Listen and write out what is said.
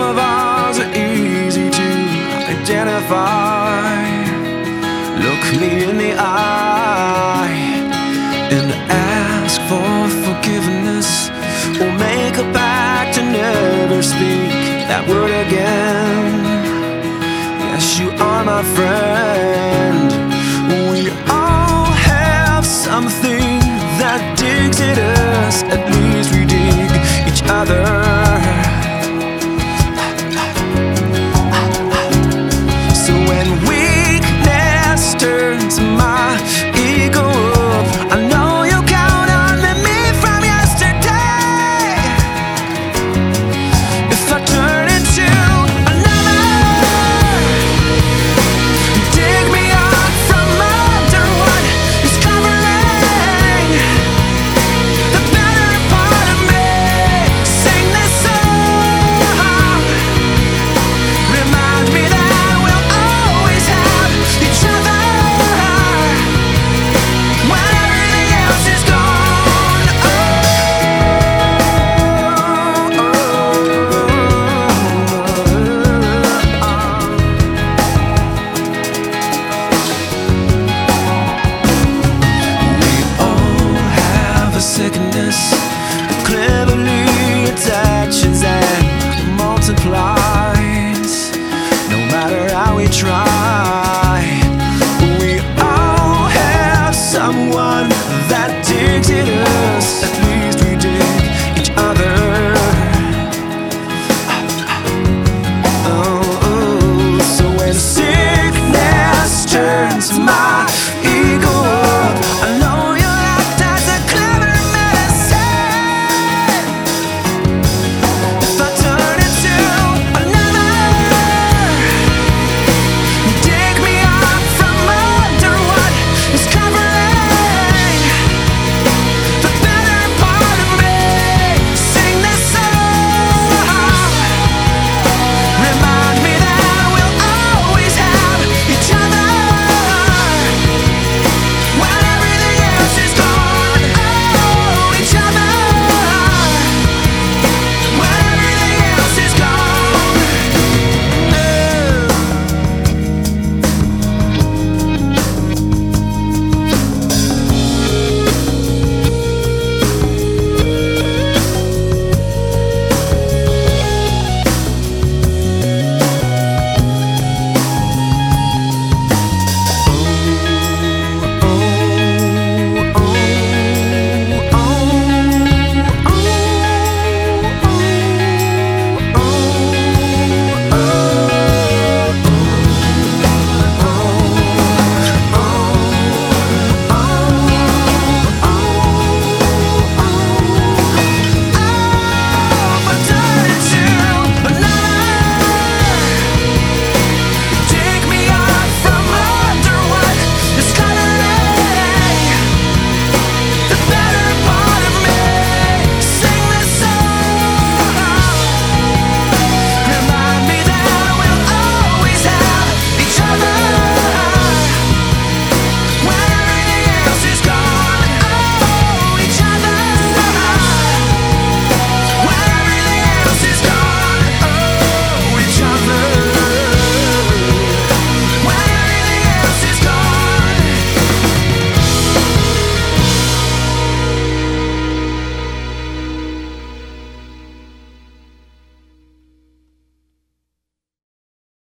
Some of ours are easy to identify. Look me in the eye and ask for forgiveness. Or make a pact to never speak that word again. someone that digs us.